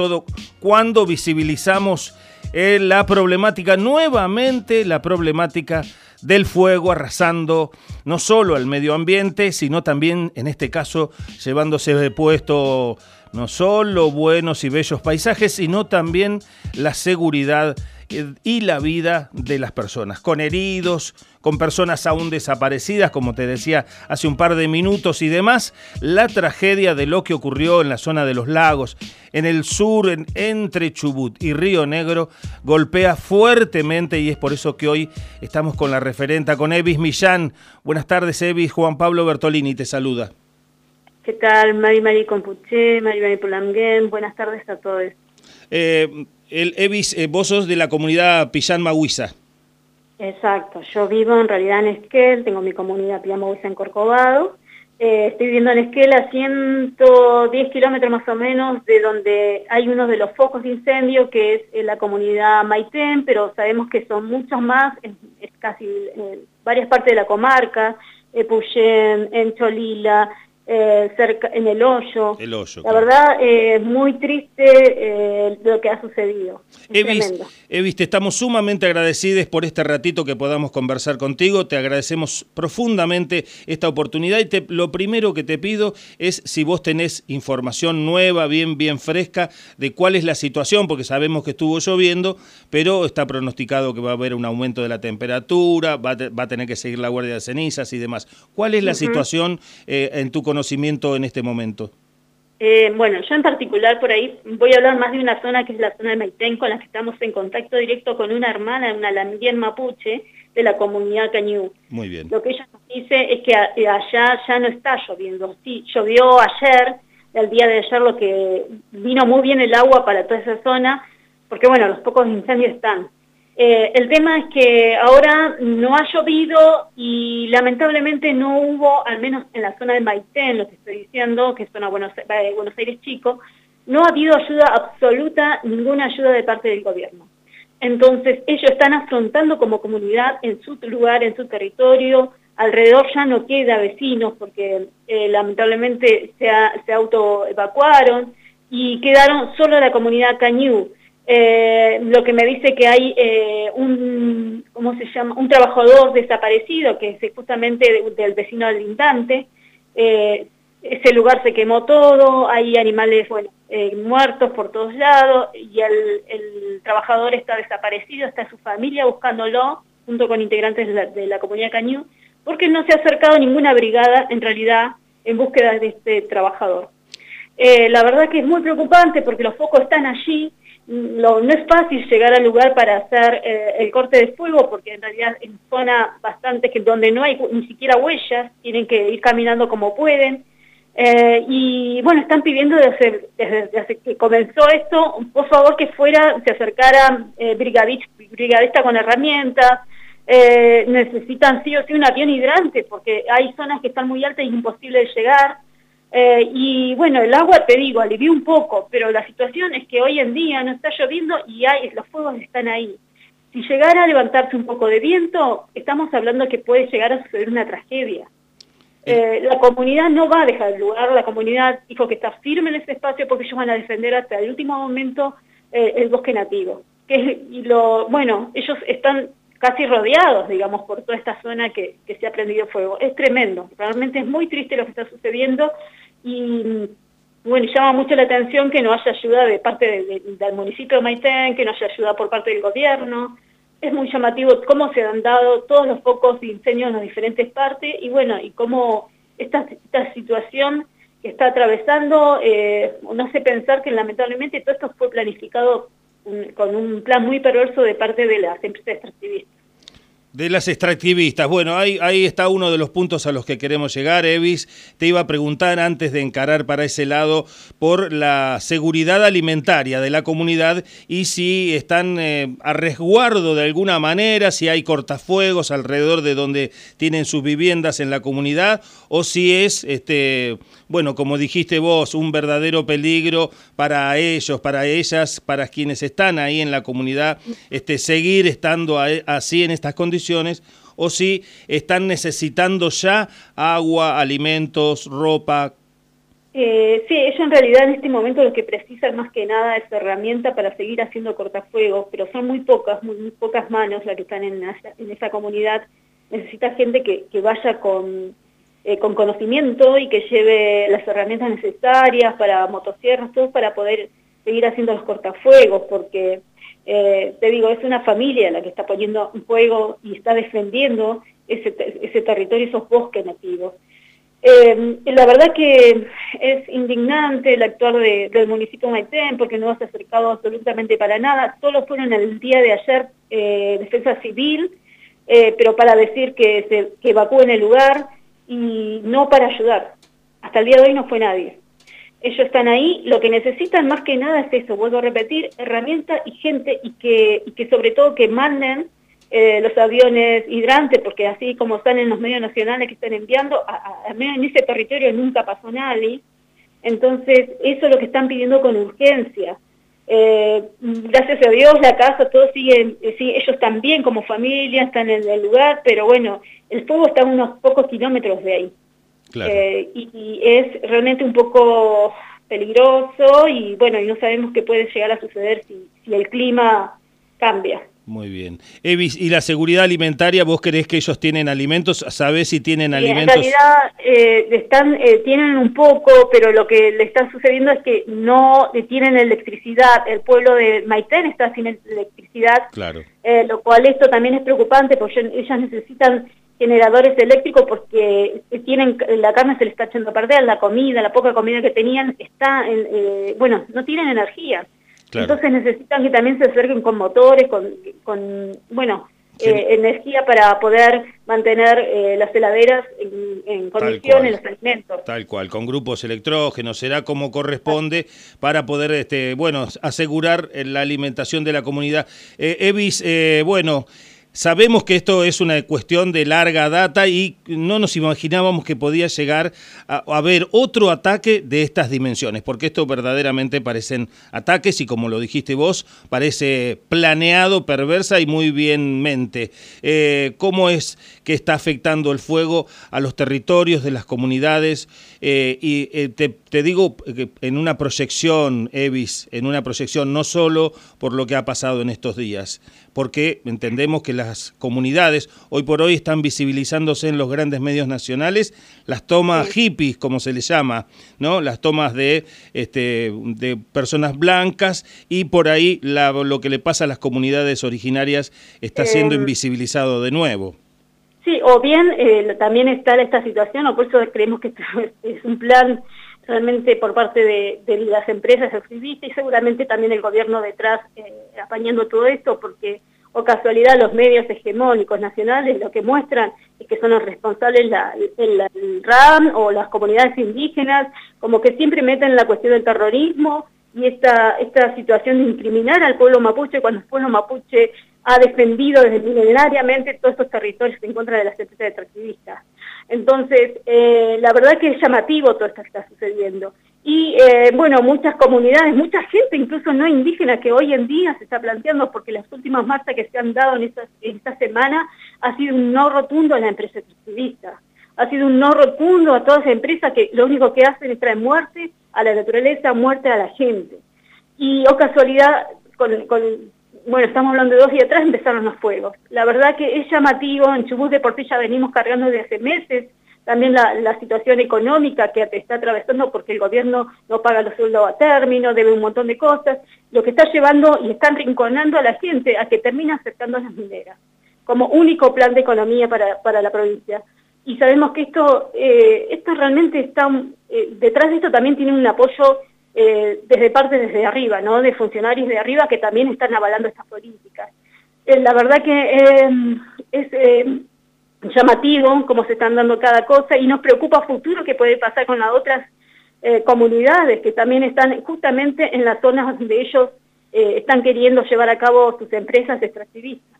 todo cuando visibilizamos eh, la problemática, nuevamente la problemática del fuego arrasando no solo al medio ambiente, sino también, en este caso, llevándose de puesto no solo buenos y bellos paisajes, sino también la seguridad y la vida de las personas, con heridos, con personas aún desaparecidas, como te decía hace un par de minutos y demás, la tragedia de lo que ocurrió en la zona de los lagos, en el sur, entre Chubut y Río Negro, golpea fuertemente y es por eso que hoy estamos con la referenta, con Evis Millán. Buenas tardes, Evis. Juan Pablo Bertolini te saluda. ¿Qué tal? Mari Mari Compuché, Mari Mari Pulamguén. Buenas tardes a todos. Eh, el Evis, eh, vos sos de la comunidad Pillán Mahuiza. Exacto, yo vivo en realidad en Esquel, tengo mi comunidad Pillán Mahuiza en Corcovado. Eh, estoy viviendo en Esquel a 110 kilómetros más o menos de donde hay uno de los focos de incendio, que es en la comunidad Maitén, pero sabemos que son muchos más, es, casi varias partes de la comarca, Epuyén, en Cholila, eh, cerca, en el hoyo. La verdad, eh, es muy triste eh, lo que ha sucedido. Evis, te estamos sumamente agradecidos por este ratito que podamos conversar contigo. Te agradecemos profundamente esta oportunidad y te, lo primero que te pido es si vos tenés información nueva, bien, bien fresca, de cuál es la situación, porque sabemos que estuvo lloviendo, pero está pronosticado que va a haber un aumento de la temperatura, va a, tener que seguir la guardia de cenizas y demás. ¿Cuál es la situación en tu conocimiento? Conocimiento en este momento? Eh, bueno, yo en particular por ahí voy a hablar más de una zona que es la zona de Maitén, con la que estamos en contacto directo con una hermana, una lamien mapuche, de la comunidad Cañú. Muy bien. Lo que ella nos dice es que allá ya no está lloviendo. Sí, llovió ayer, el día de ayer, lo que vino muy bien el agua para toda esa zona, porque bueno, los pocos incendios están. Eh, el tema es que ahora no ha llovido y lamentablemente no hubo, al menos en la zona de Maitén, lo que estoy diciendo, que es zona Buenos, eh, Buenos Aires chico, no ha habido ayuda absoluta, ninguna ayuda de parte del gobierno. Entonces ellos están afrontando como comunidad en su lugar, en su territorio, alrededor ya no queda vecinos porque eh, lamentablemente se, se autoevacuaron y quedaron solo la comunidad Cañú eh, lo que me dice que hay eh, un, ¿cómo se llama? un trabajador desaparecido, que es justamente del vecino del lindante. Eh, ese lugar se quemó todo, hay animales bueno, muertos por todos lados y el, trabajador está desaparecido, está su familia buscándolo junto con integrantes de la, comunidad Cañú, porque no se ha acercado ninguna brigada en realidad en búsqueda de este trabajador. la verdad que es muy preocupante porque los focos están allí, no es fácil llegar al lugar para hacer eh, el corte de fuego porque en realidad en zona bastante que donde no hay ni siquiera huellas, tienen que ir caminando como pueden. Eh, y bueno, están pidiendo desde, desde, que comenzó esto, por favor que fuera, se acercara eh, brigadista, con herramientas, eh, necesitan sí o sí un avión hidrante porque hay zonas que están muy altas y es imposible de llegar. Eh, y bueno, el agua, te digo, alivió un poco, pero la situación es que hoy en día no está lloviendo y hay, los fuegos están ahí. Si llegara a levantarse un poco de viento, estamos hablando que puede llegar a suceder una tragedia. Eh, la comunidad no va a dejar el lugar, la comunidad dijo que está firme en ese espacio porque ellos van a defender hasta el último momento eh, el bosque nativo. Que y lo, bueno, ellos están casi rodeados, digamos, por toda esta zona que, que se ha prendido fuego. Es tremendo, realmente es muy triste lo que está sucediendo y bueno, llama mucho la atención que no haya ayuda de parte del municipio de Maitén, que no haya ayuda por parte del gobierno. Es muy llamativo cómo se han dado todos los focos de incendios en las diferentes partes y bueno, y cómo esta, situación que está atravesando eh, nos hace pensar que lamentablemente todo esto fue planificado con un plan muy perverso de parte de las empresas extractivistas. De las extractivistas. Bueno, ahí, ahí está uno de los puntos a los que queremos llegar, Evis. Te iba a preguntar antes de encarar para ese lado por la seguridad alimentaria de la comunidad y si están eh, a resguardo de alguna manera, si hay cortafuegos alrededor de donde tienen sus viviendas en la comunidad o si es, este, bueno, como dijiste vos, un verdadero peligro para ellos, para ellas, para quienes están ahí en la comunidad, este, seguir estando así en estas condiciones o si están necesitando ya agua, alimentos, ropa. Eh, sí, ellos en realidad en este momento lo que precisan más que nada es herramienta para seguir haciendo cortafuegos, pero son muy pocas, muy, pocas manos las que están en, en esa comunidad. Necesita gente que, que vaya con, eh, con conocimiento y que lleve las herramientas necesarias para motosierras, todo para poder seguir haciendo los cortafuegos, porque eh, te digo, es una familia la que está poniendo en fuego y está defendiendo ese, ese territorio, esos bosques nativos. Eh, la verdad que es indignante el actuar del municipio de Maitén porque no se ha acercado absolutamente para nada. Solo fueron el día de ayer eh, Defensa Civil, pero para decir que se que evacúen el lugar y no para ayudar. Hasta el día de hoy no fue nadie. Ellos están ahí, lo que necesitan más que nada es eso, vuelvo a repetir, herramientas y gente y que, y que sobre todo que manden eh, los aviones hidrantes, porque así como están en los medios nacionales que están enviando, al menos en ese territorio nunca pasó nadie. Entonces, eso es lo que están pidiendo con urgencia. Eh, gracias a Dios, la casa, todos siguen, eh, sí, ellos también como familia están en el lugar, pero bueno, el fuego está a unos pocos kilómetros de ahí. Y, es realmente un poco peligroso y bueno, y no sabemos qué puede llegar a suceder si, si el clima cambia. Muy bien. Evis, ¿y la seguridad alimentaria? ¿Vos creés que ellos tienen alimentos? ¿Sabés si tienen alimentos? En realidad eh, están, eh, tienen un poco, pero lo que le está sucediendo es que no tienen electricidad. El pueblo de Maitén está sin electricidad. Claro. Eh, lo cual esto también es preocupante porque ellas necesitan generadores eléctricos porque tienen la carne se les está echando a perder, la comida, la poca comida que tenían está, en, bueno, no tienen energía. Entonces necesitan que también se acerquen con motores, con, bueno, eh, energía para poder mantener eh, las heladeras en, condiciones, los alimentos. Tal cual, con grupos electrógenos, será como corresponde para poder, este, bueno, asegurar la alimentación de la comunidad. Eh, Evis, bueno... Sabemos que esto es una cuestión de larga data y no nos imaginábamos que podía llegar a, haber otro ataque de estas dimensiones, porque esto verdaderamente parecen ataques y como lo dijiste vos, parece planeado, perversa y muy bien mente. Eh, ¿Cómo es que está afectando el fuego a los territorios de las comunidades? Eh, y eh, te, te, digo en una proyección, Evis, en una proyección no solo por lo que ha pasado en estos días, porque entendemos que las comunidades hoy por hoy están visibilizándose en los grandes medios nacionales, las tomas hippies, como se les llama, ¿no? Las tomas de, este, de personas blancas y por ahí lo que le pasa a las comunidades originarias está siendo em, invisibilizado de nuevo. Sí, o bien eh, también está esta situación, o por eso creemos que es un plan realmente por parte de, las empresas activistas y seguramente también el gobierno detrás eh, apañando todo esto porque o casualidad los medios hegemónicos nacionales lo que muestran es que son los responsables la, el, RAM o las comunidades indígenas, como que siempre meten la cuestión del terrorismo y esta, esta situación de incriminar al pueblo mapuche cuando el pueblo mapuche ha defendido desde milenariamente todos estos territorios en contra de las empresas extractivistas. Entonces, eh, la verdad que es llamativo todo esto que está sucediendo. Y eh, bueno, muchas comunidades, mucha gente, incluso no indígena, que hoy en día se está planteando, porque las últimas marchas que se han dado en esta, en esta semana ha sido un no rotundo a la empresa extractivista. Ha sido un no rotundo a todas las empresas que lo único que hacen es traer muerte a la naturaleza, muerte a la gente. Y, o casualidad, con, bueno, estamos hablando de dos días atrás, empezaron los fuegos. La verdad que es llamativo, en Chubut de por ya venimos cargando desde hace meses, también la, situación económica que está atravesando porque el gobierno no paga los sueldos a término, debe un montón de cosas, lo que está llevando y están rinconando a la gente a que termine aceptando las mineras como único plan de economía para, para la provincia. Y sabemos que esto, eh, esto realmente está, eh, detrás de esto también tiene un apoyo eh, desde parte desde arriba, ¿no? De funcionarios de arriba que también están avalando estas políticas. Eh, la verdad que eh, es llamativo cómo se están dando cada cosa y nos preocupa futuro qué puede pasar con las otras comunidades que también están justamente en las zonas donde ellos están queriendo llevar a cabo sus empresas extractivistas.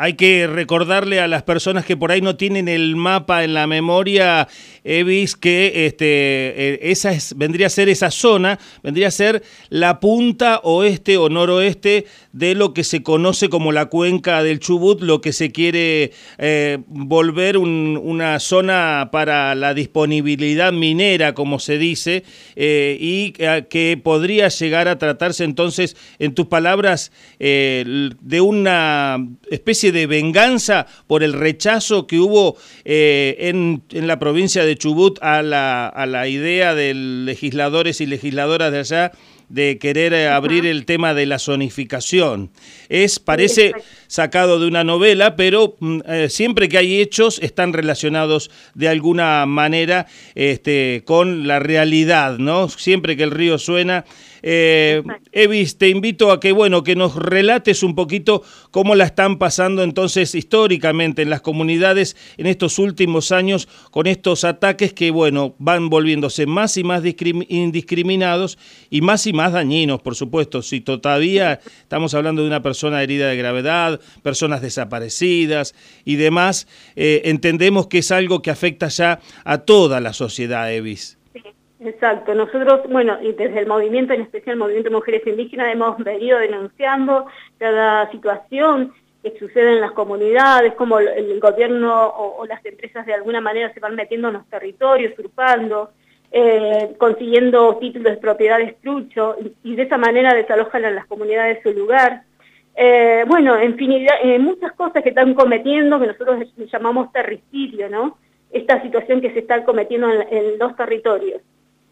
Hay que recordarle a las personas que por ahí no tienen el mapa en la memoria, Evis, que este, eh, esa es, vendría a ser esa zona, vendría a ser la punta oeste o noroeste de lo que se conoce como la cuenca del Chubut, lo que se quiere eh, volver una zona para la disponibilidad minera, como se dice, eh, y que podría llegar a tratarse entonces, en tus palabras, de una especie de venganza por el rechazo que hubo eh, en, en, la provincia de Chubut a la, a la idea de legisladores y legisladoras de allá de querer eh, abrir el tema de la zonificación. Es, parece sacado de una novela, pero mm, eh, siempre que hay hechos están relacionados de alguna manera este, con la realidad, ¿no? Siempre que el río suena eh, Evis, te invito a que, bueno, que nos relates un poquito cómo la están pasando entonces históricamente en las comunidades en estos últimos años con estos ataques que, bueno, van volviéndose más y más indiscriminados y más y más dañinos, por supuesto. Si todavía estamos hablando de una persona herida de gravedad, personas desaparecidas y demás, eh, entendemos que es algo que afecta ya a toda la sociedad, Evis. Exacto, nosotros, bueno, y desde el movimiento, en especial el movimiento de mujeres indígenas, hemos venido denunciando cada situación que sucede en las comunidades, como el, gobierno o, las empresas de alguna manera se van metiendo en los territorios, usurpando, eh, consiguiendo títulos de propiedad de trucho, y, de esa manera desalojan a las comunidades su lugar. Eh, bueno, infinidad, eh, muchas cosas que están cometiendo que nosotros llamamos terricidio, ¿no? Esta situación que se está cometiendo en los territorios.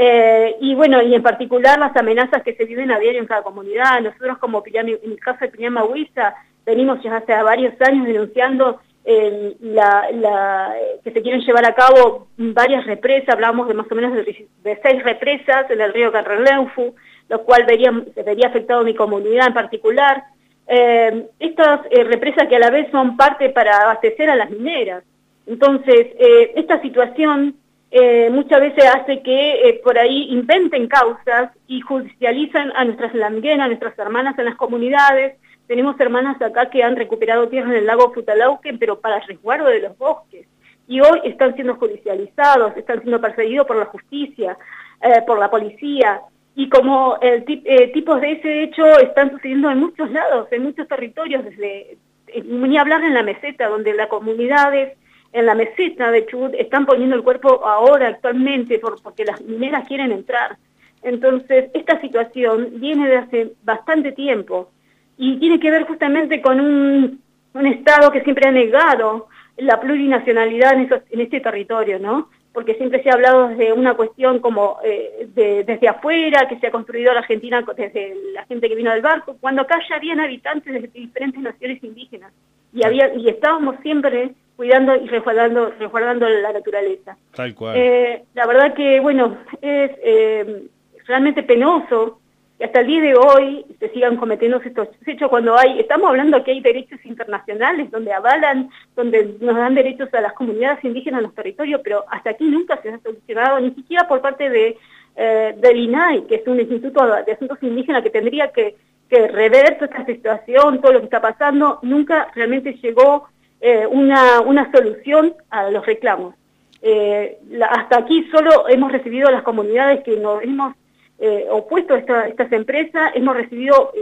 Eh, y bueno, y en particular las amenazas que se viven a diario en cada comunidad. Nosotros como en el caso de Piñama Huiza, venimos ya hace varios años denunciando eh, la, que se quieren llevar a cabo varias represas, hablamos de más o menos de, seis represas en el río Carreleufu, lo cual vería, vería afectado a mi comunidad en particular. Eh, estas represas que a la vez son parte para abastecer a las mineras. Entonces, esta situación eh, muchas veces hace que eh, por ahí inventen causas y judicializan a nuestras languenas, a nuestras hermanas en las comunidades. Tenemos hermanas acá que han recuperado tierra en el lago Futalauquen, pero para resguardo de los bosques. Y hoy están siendo judicializados, están siendo perseguidos por la justicia, eh, por la policía. Y como el tipos de ese hecho están sucediendo en muchos lados, en muchos territorios, desde ni hablar en la meseta, donde las comunidades en la meseta de Chubut están poniendo el cuerpo ahora actualmente por, porque las mineras quieren entrar. Entonces, esta situación viene de hace bastante tiempo y tiene que ver justamente con un, un Estado que siempre ha negado la plurinacionalidad en, en este territorio, ¿no? Porque siempre se ha hablado de una cuestión como eh, de, desde afuera, que se ha construido la Argentina desde la gente que vino del barco, cuando acá ya habían habitantes de diferentes naciones indígenas y, había, y estábamos siempre cuidando y resguardando, resguardando la naturaleza. Tal cual. Eh, la verdad que, bueno, es eh, realmente penoso que hasta el día de hoy se sigan cometiendo estos hechos cuando hay, estamos hablando que hay derechos internacionales donde avalan, donde nos dan derechos a las comunidades indígenas en los territorios, pero hasta aquí nunca se ha solucionado, ni siquiera por parte de eh, del INAI, que es un instituto de asuntos indígenas que tendría que, que rever esta situación, todo lo que está pasando, nunca realmente llegó eh, una, una solución a los reclamos. Eh, hasta aquí solo hemos recibido las comunidades que nos hemos eh, opuesto a estas empresas, hemos recibido,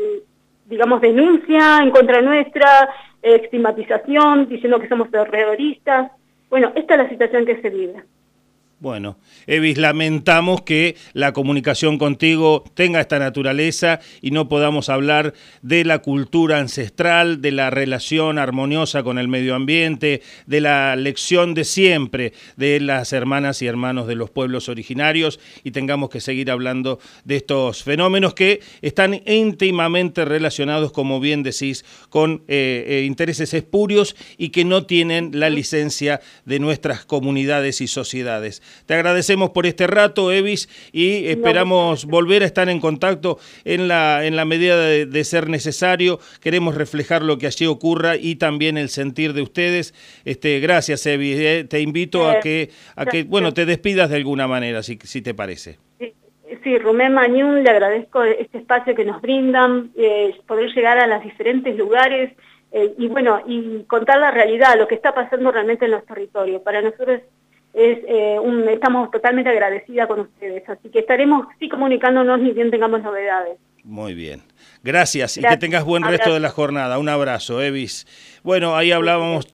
digamos, denuncia en contra nuestra, estigmatización, diciendo que somos terroristas. Bueno, esta es la situación que se vive. Bueno, Evis, lamentamos que la comunicación contigo tenga esta naturaleza y no podamos hablar de la cultura ancestral, de la relación armoniosa con el medio ambiente, de la lección de siempre de las hermanas y hermanos de los pueblos originarios y tengamos que seguir hablando de estos fenómenos que están íntimamente relacionados, como bien decís, con eh, eh, intereses espurios y que no tienen la licencia de nuestras comunidades y sociedades. Te agradecemos por este rato, Evis, y esperamos volver a estar en contacto en la, en la medida de, ser necesario. Queremos reflejar lo que allí ocurra y también el sentir de ustedes. Este, gracias, Evis. Eh. Te invito a eh, que, a que bueno, te despidas de alguna manera, si, si te parece. Sí, Rumén Mañún, le agradezco este espacio que nos brindan, eh, poder llegar a los diferentes lugares eh, y bueno, y contar la realidad, lo que está pasando realmente en los territorios. Para nosotros es eh, un, estamos totalmente agradecidas con ustedes, así que estaremos sí comunicándonos ni bien tengamos novedades. Muy bien. Gracias, y que tengas buen resto de la jornada. Un abrazo, Evis. Bueno, ahí hablábamos